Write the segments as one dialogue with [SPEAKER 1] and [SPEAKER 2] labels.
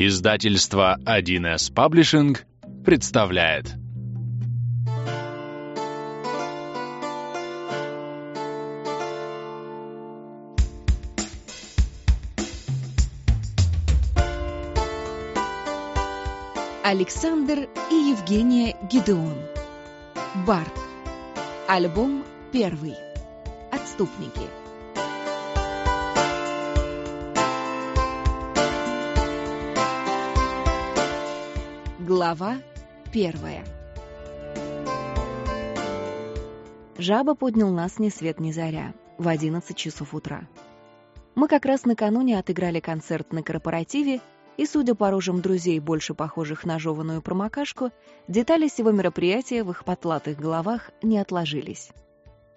[SPEAKER 1] Издательство 1С Паблишинг представляет.
[SPEAKER 2] Александр и Евгения Гидеон. Барт. Альбом первый. Отступники Глава первая Жаба поднял нас ни свет ни заря в 11 часов утра. Мы как раз накануне отыграли концерт на корпоративе, и, судя по рожам друзей, больше похожих на жеванную промокашку, детали всего мероприятия в их потлатых головах не отложились.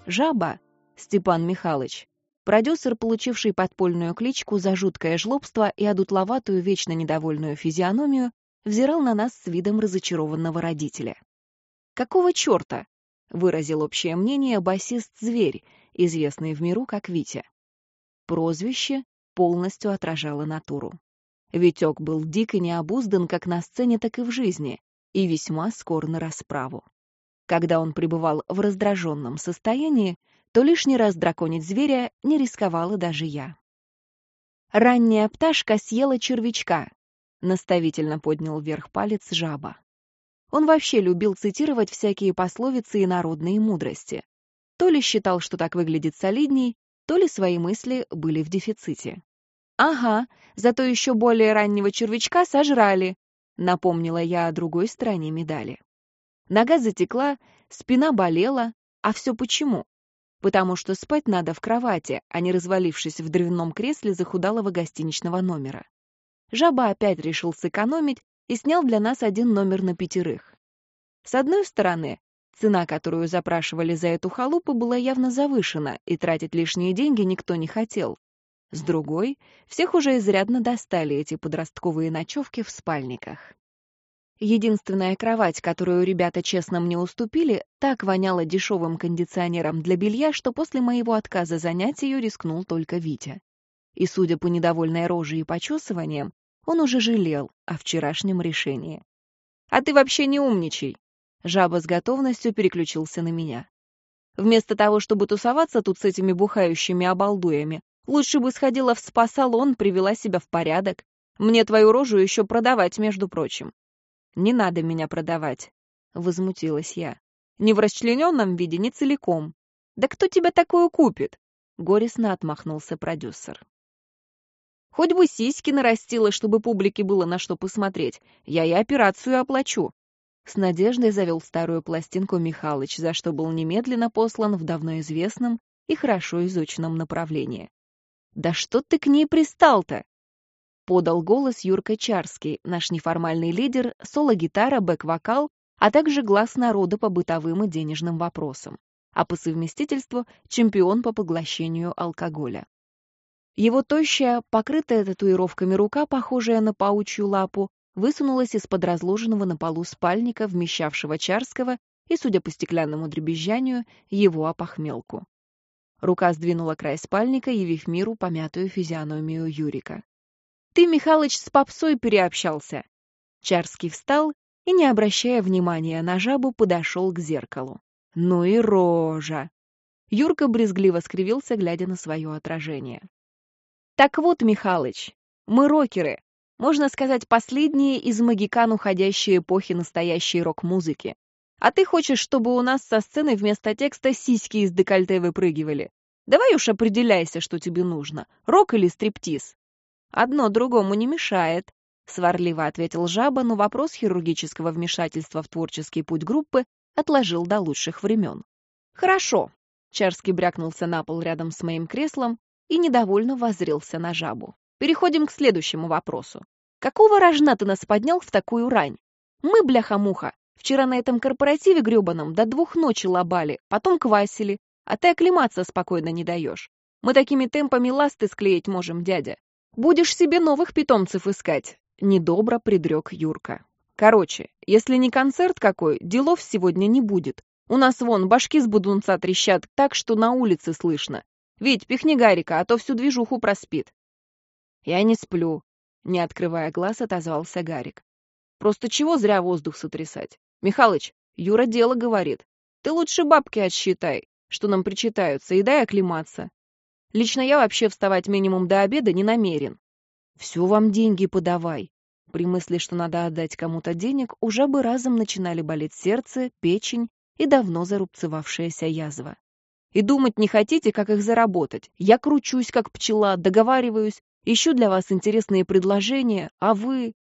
[SPEAKER 2] Жаба, Степан Михайлович, продюсер, получивший подпольную кличку за жуткое жлобство и одутловатую, вечно недовольную физиономию, взирал на нас с видом разочарованного родителя. «Какого черта?» — выразил общее мнение басист-зверь, известный в миру как Витя. Прозвище полностью отражало натуру. Витек был дико необуздан как на сцене, так и в жизни, и весьма скор на расправу. Когда он пребывал в раздраженном состоянии, то лишний раз драконить зверя не рисковала даже я. Ранняя пташка съела червячка, наставительно поднял вверх палец жаба. Он вообще любил цитировать всякие пословицы и народные мудрости. То ли считал, что так выглядит солидней, то ли свои мысли были в дефиците. «Ага, зато еще более раннего червячка сожрали», — напомнила я о другой стороне медали. Нога затекла, спина болела, а все почему? Потому что спать надо в кровати, а не развалившись в дровяном кресле захудалого гостиничного номера. Жаба опять решил сэкономить и снял для нас один номер на пятерых. С одной стороны, цена, которую запрашивали за эту халупу, была явно завышена, и тратить лишние деньги никто не хотел. С другой, всех уже изрядно достали эти подростковые ночевки в спальниках. Единственная кровать, которую ребята честно мне уступили, так воняла дешевым кондиционером для белья, что после моего отказа занять ее рискнул только Витя. И, судя по недовольной роже и почесываниям, он уже жалел о вчерашнем решении. «А ты вообще не умничай!» Жаба с готовностью переключился на меня. «Вместо того, чтобы тусоваться тут с этими бухающими обалдуями, лучше бы сходила в спа-салон, привела себя в порядок. Мне твою рожу еще продавать, между прочим». «Не надо меня продавать», — возмутилась я. «Не в расчлененном виде, не целиком». «Да кто тебя такое купит?» — горестно отмахнулся продюсер. Хоть бы сиськи нарастила, чтобы публике было на что посмотреть. Я и операцию оплачу. С надеждой завел старую пластинку Михалыч, за что был немедленно послан в давно известном и хорошо изученном направлении. «Да что ты к ней пристал-то?» Подал голос Юрка Чарский, наш неформальный лидер, соло-гитара, бэк-вокал, а также глаз народа по бытовым и денежным вопросам, а по совместительству чемпион по поглощению алкоголя. Его тощая, покрытая татуировками рука, похожая на паучью лапу, высунулась из-под разложенного на полу спальника, вмещавшего Чарского, и, судя по стеклянному дребезжанию, его опохмелку. Рука сдвинула край спальника, явив миру помятую физиономию Юрика. «Ты, Михалыч, с попсой переобщался!» Чарский встал и, не обращая внимания на жабу, подошел к зеркалу. «Ну и рожа!» Юрка брезгливо скривился, глядя на свое отражение. Так вот, Михалыч, мы рокеры, можно сказать, последние из магикан уходящей эпохи настоящей рок-музыки. А ты хочешь, чтобы у нас со сцены вместо текста сиськи из декольте выпрыгивали? Давай уж определяйся, что тебе нужно, рок или стриптиз. Одно другому не мешает, сварливо ответил жаба, но вопрос хирургического вмешательства в творческий путь группы отложил до лучших времен. Хорошо. Чарский брякнулся на пол рядом с моим креслом и недовольно воззрился на жабу. Переходим к следующему вопросу. Какого рожна ты нас поднял в такую рань? Мы, бляха-муха, вчера на этом корпоративе грёбаном до двух ночи лобали, потом квасили, а ты оклематься спокойно не даешь. Мы такими темпами ласты склеить можем, дядя. Будешь себе новых питомцев искать, недобро предрек Юрка. Короче, если не концерт какой, делов сегодня не будет. У нас вон башки с будунца трещат так, что на улице слышно. Вить, пихни Гарика, а то всю движуху проспит. Я не сплю. Не открывая глаз, отозвался Гарик. «Просто чего зря воздух сотрясать? Михалыч, Юра дело говорит. Ты лучше бабки отсчитай, что нам причитаются, и дай оклематься. Лично я вообще вставать минимум до обеда не намерен. Все вам деньги подавай. При мысли, что надо отдать кому-то денег, уже бы разом начинали болеть сердце, печень и давно зарубцевавшаяся язва. И думать не хотите, как их заработать. Я кручусь, как пчела, договариваюсь, ищу для вас интересные предложения, а вы...»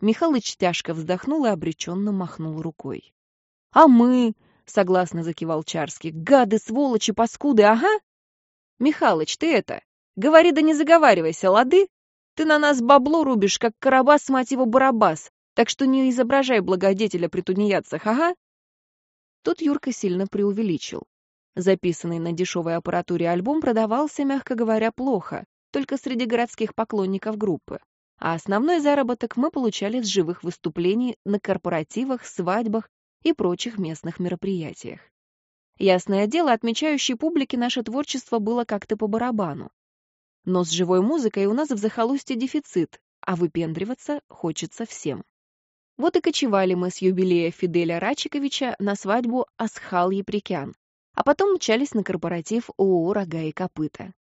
[SPEAKER 2] Михалыч тяжко вздохнул и обреченно махнул рукой. «А мы...» — согласно закивал Чарский. «Гады, сволочи, паскуды, ага!» «Михалыч, ты это... Говори да не заговаривайся, лады? Ты на нас бабло рубишь, как карабас, мать его, барабас, так что не изображай благодетеля при тунеядцах, ага!» Тут Юрка сильно преувеличил. Записанный на дешевой аппаратуре альбом продавался, мягко говоря, плохо, только среди городских поклонников группы. А основной заработок мы получали с живых выступлений на корпоративах, свадьбах и прочих местных мероприятиях. Ясное дело, отмечающей публике наше творчество было как-то по барабану. Но с живой музыкой у нас в захолустье дефицит, а выпендриваться хочется всем. Вот и кочевали мы с юбилея Фиделя Рачиковича на свадьбу Асхал Еприкян, а потом мчались на корпоратив ООО «Рога и копыта».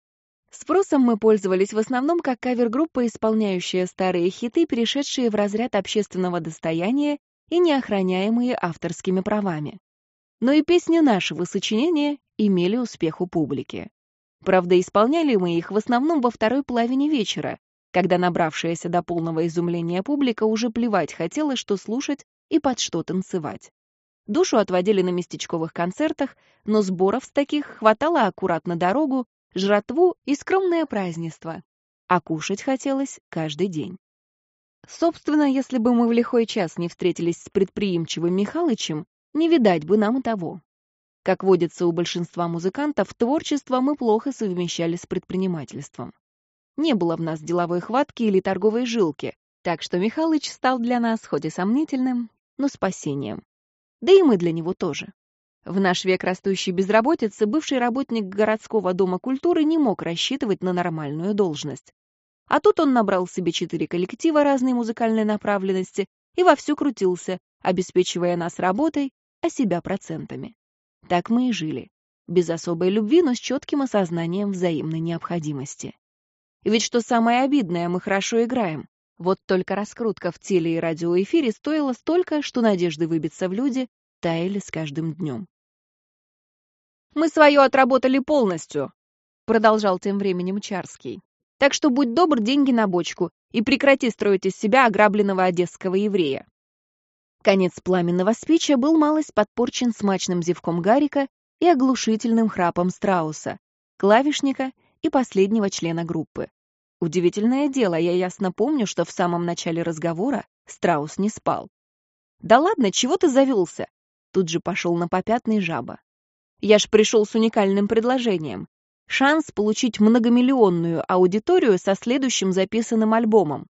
[SPEAKER 2] Спросом мы пользовались в основном как кавер-группа, исполняющая старые хиты, перешедшие в разряд общественного достояния и не охраняемые авторскими правами. Но и песни нашего сочинения имели успех у публики. Правда, исполняли мы их в основном во второй половине вечера, когда набравшаяся до полного изумления публика уже плевать хотела, что слушать и под что танцевать. Душу отводили на местечковых концертах, но сборов с таких хватало аккурат на дорогу, жратву и скромное празднество. А кушать хотелось каждый день. Собственно, если бы мы в лихой час не встретились с предприимчивым Михалычем, не видать бы нам и того. Как водится у большинства музыкантов, творчество мы плохо совмещали с предпринимательством. Не было в нас деловой хватки или торговой жилки, так что Михалыч стал для нас хоть и сомнительным, но спасением да и мы для него тоже. В наш век растущей безработицы бывший работник городского дома культуры не мог рассчитывать на нормальную должность. А тут он набрал себе четыре коллектива разной музыкальной направленности и вовсю крутился, обеспечивая нас работой, а себя процентами. Так мы и жили. Без особой любви, но с четким осознанием взаимной необходимости. Ведь что самое обидное, мы хорошо играем. Вот только раскрутка в теле- и радиоэфире стоила столько, что надежды выбиться в люди таяли с каждым днем. «Мы свое отработали полностью», — продолжал тем временем Чарский. «Так что будь добр, деньги на бочку, и прекрати строить из себя ограбленного одесского еврея». Конец пламенного спича был малость подпорчен смачным зевком Гарика и оглушительным храпом Страуса, клавишника и последнего члена группы. Удивительное дело, я ясно помню, что в самом начале разговора Страус не спал. «Да ладно, чего ты завелся?» Тут же пошел на попятный жаба. «Я ж пришел с уникальным предложением. Шанс получить многомиллионную аудиторию со следующим записанным альбомом».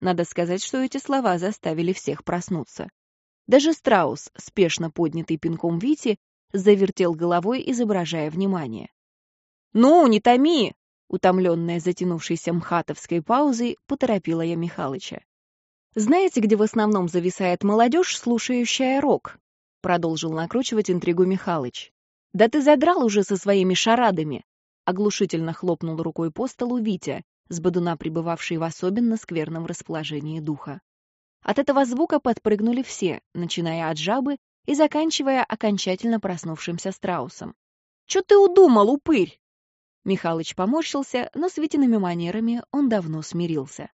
[SPEAKER 2] Надо сказать, что эти слова заставили всех проснуться. Даже Страус, спешно поднятый пинком Вити, завертел головой, изображая внимание. «Ну, не томи!» Утомленная затянувшейся мхатовской паузой, поторопила я Михалыча. «Знаете, где в основном зависает молодежь, слушающая рок?» Продолжил накручивать интригу Михалыч. «Да ты задрал уже со своими шарадами!» Оглушительно хлопнул рукой по столу Витя, с бодуна пребывавший в особенно скверном расположении духа. От этого звука подпрыгнули все, начиная от жабы и заканчивая окончательно проснувшимся страусом. «Чё ты удумал, упырь?» Михалыч поморщился, но с Витиными манерами он давно смирился.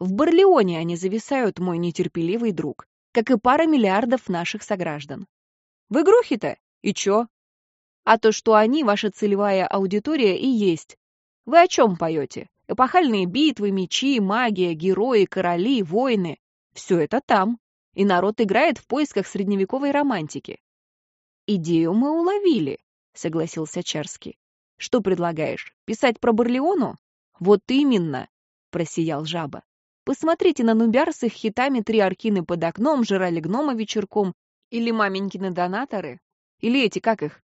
[SPEAKER 2] В Барлеоне они зависают, мой нетерпеливый друг, как и пара миллиардов наших сограждан. В игрухе-то? И чё? А то, что они, ваша целевая аудитория, и есть. Вы о чем поете? Эпохальные битвы, мечи, магия, герои, короли, войны. Все это там. И народ играет в поисках средневековой романтики. Идею мы уловили, согласился Чарский. Что предлагаешь, писать про Барлеону? Вот именно, просиял жаба. Посмотрите на Нубяр с их хитами «Три аркины под окном», «Жрали гнома вечерком» или «Маменькины донаторы». Или эти, как их?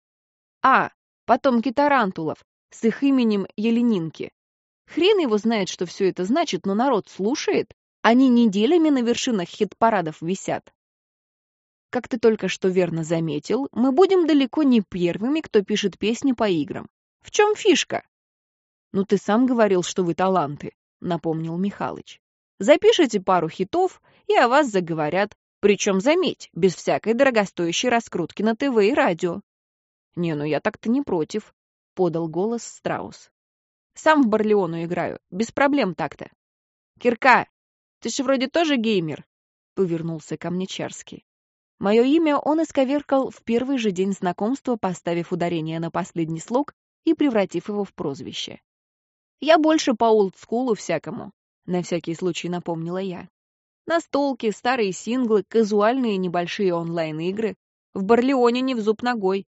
[SPEAKER 2] А, потомки тарантулов, с их именем Еленинки. Хрен его знает, что все это значит, но народ слушает. Они неделями на вершинах хит-парадов висят. Как ты только что верно заметил, мы будем далеко не первыми, кто пишет песни по играм. В чем фишка? Ну, ты сам говорил, что вы таланты, напомнил Михалыч. Запишите пару хитов, и о вас заговорят. Причем, заметь, без всякой дорогостоящей раскрутки на ТВ и радио. Не, ну я так-то не против, подал голос Страус. Сам в Барлеону играю, без проблем так-то. Кирка, ты же вроде тоже геймер, повернулся ко мне Чарский. Мое имя он исковеркал в первый же день знакомства, поставив ударение на последний слог и превратив его в прозвище. «Я больше по олдскулу всякому», — на всякий случай напомнила я. Настолки, старые синглы, казуальные небольшие онлайн-игры. В Барлеоне не в зуб ногой.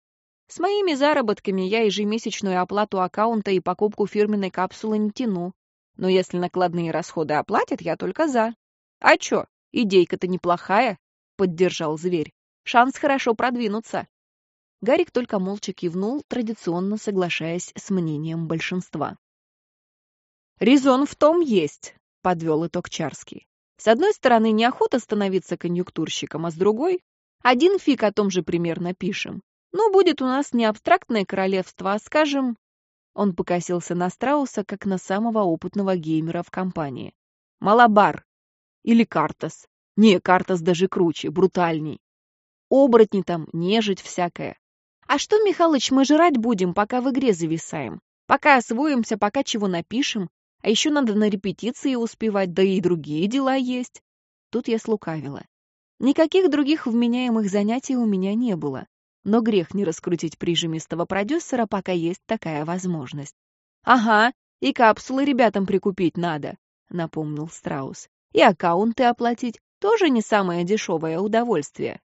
[SPEAKER 2] С моими заработками я ежемесячную оплату аккаунта и покупку фирменной капсулы не тяну. Но если накладные расходы оплатят, я только за. А чё, идейка-то неплохая, — поддержал зверь. «Шанс хорошо продвинуться». Гарик только молча кивнул, традиционно соглашаясь с мнением большинства. «Резон в том есть», — подвел итог Чарский. «С одной стороны, неохота становиться конъюнктурщиком, а с другой — один фиг о том же примерно пишем. Ну, будет у нас не абстрактное королевство, а, скажем...» Он покосился на Страуса, как на самого опытного геймера в компании. «Малабар. Или Картас. Не, Картас даже круче, брутальней. Оборотни там, нежить всякая. А что, Михалыч, мы жрать будем, пока в игре зависаем? Пока освоимся, пока чего напишем? А еще надо на репетиции успевать, да и другие дела есть. Тут я слукавила. Никаких других вменяемых занятий у меня не было. Но грех не раскрутить прижимистого продюсера, пока есть такая возможность. «Ага, и капсулы ребятам прикупить надо», — напомнил Страус. «И аккаунты оплатить, тоже не самое дешевое удовольствие.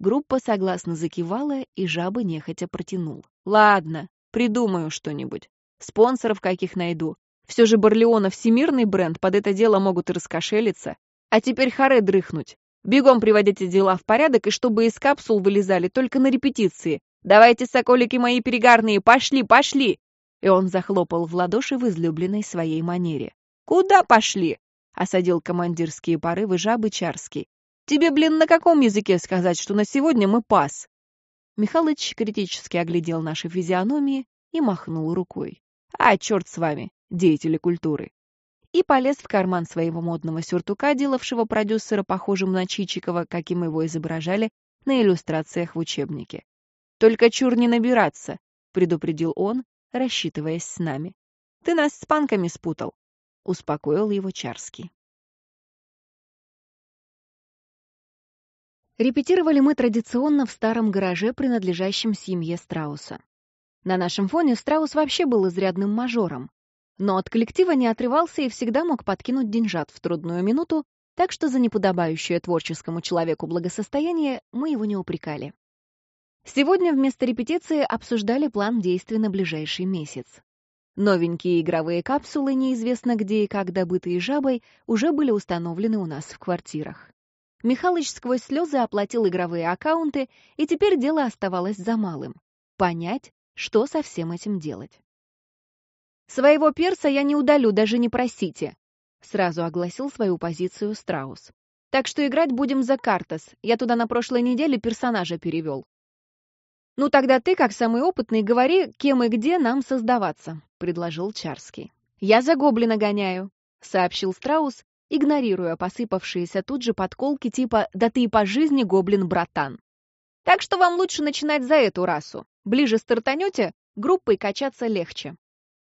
[SPEAKER 2] Группа согласно закивала, и жаба нехотя протянул. «Ладно, придумаю что-нибудь. Спонсоров каких найду. Все же Барлеона всемирный бренд, под это дело могут и раскошелиться. А теперь харе дрыхнуть. Бегом приводите дела в порядок, и чтобы из капсул вылезали только на репетиции. Давайте, соколики мои перегарные, пошли, пошли!» И он захлопал в ладоши в излюбленной своей манере. «Куда пошли?» — осадил командирские порывы жабы Чарский. «Тебе, блин, на каком языке сказать, что на сегодня мы пас?» Михалыч критически оглядел наши физиономии и махнул рукой. «А, черт с вами, деятели культуры!» И полез в карман своего модного сюртука, делавшего продюсера похожим на Чичикова, каким его изображали на иллюстрациях в учебнике. «Только чур не набираться», — предупредил он, рассчитываясь с нами. «Ты нас с панками спутал. — успокоил его Чарский. Репетировали мы традиционно в старом гараже, принадлежащем семье Страуса. На нашем фоне Страус вообще был изрядным мажором, но от коллектива не отрывался и всегда мог подкинуть деньжат в трудную минуту, так что за неподобающее творческому человеку благосостояние мы его не упрекали. Сегодня вместо репетиции обсуждали план действий на ближайший месяц. Новенькие игровые капсулы, неизвестно где и как добытые жабой, уже были установлены у нас в квартирах. Михалыч сквозь слезы оплатил игровые аккаунты, и теперь дело оставалось за малым — понять, что со всем этим делать. «Своего перса я не удалю, даже не просите», — сразу огласил свою позицию Страус. «Так что играть будем за Картас. Я туда на прошлой неделе персонажа перевел. «Ну тогда ты, как самый опытный, говори, кем и где нам создаваться», — предложил Чарский. «Я за гоблина гоняю», — сообщил Страус, игнорируя посыпавшиеся тут же подколки типа «да ты и по жизни гоблин-братан». «Так что вам лучше начинать за эту расу. Ближе стартанете, группой качаться легче».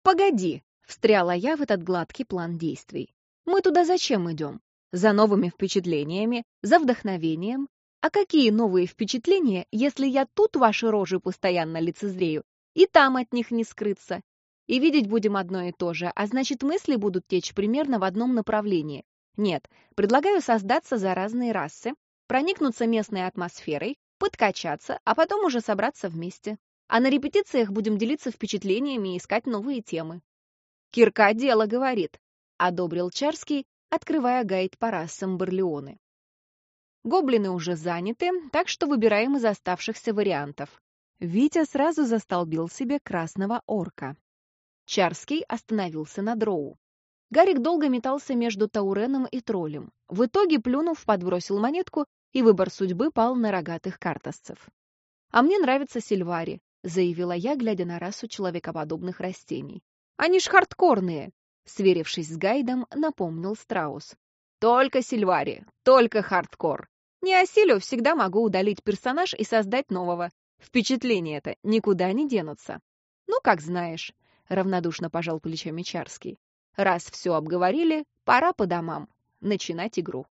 [SPEAKER 2] «Погоди», — встряла я в этот гладкий план действий. «Мы туда зачем идем? За новыми впечатлениями, за вдохновением, а какие новые впечатления, если я тут ваши рожи постоянно лицезрею, и там от них не скрыться? И видеть будем одно и то же, а значит мысли будут течь примерно в одном направлении. Нет, предлагаю создаться за разные расы, проникнуться местной атмосферой, подкачаться, а потом уже собраться вместе. А на репетициях будем делиться впечатлениями и искать новые темы. «Кирка дело говорит», — одобрил Чарский, открывая гайд по расам Барлеоны. Гоблины уже заняты, так что выбираем из оставшихся вариантов. Витя сразу застолбил себе красного орка. Чарский остановился на дроу. Гарик долго метался между Тауреном и троллем. В итоге, плюнув, подбросил монетку, и выбор судьбы пал на рогатых картосцев. «А мне нравится Сильвари», — заявила я, глядя на расу человекоподобных растений. «Они ж хардкорные», — сверившись с гайдом, напомнил Страус. «Только Сильвари, только хардкор. Не осилю, всегда могу удалить персонаж и создать нового. Впечатления это никуда не денутся». «Ну, как знаешь», — равнодушно пожал плечами Чарский. Раз все обговорили, пора по домам. Начинать игру.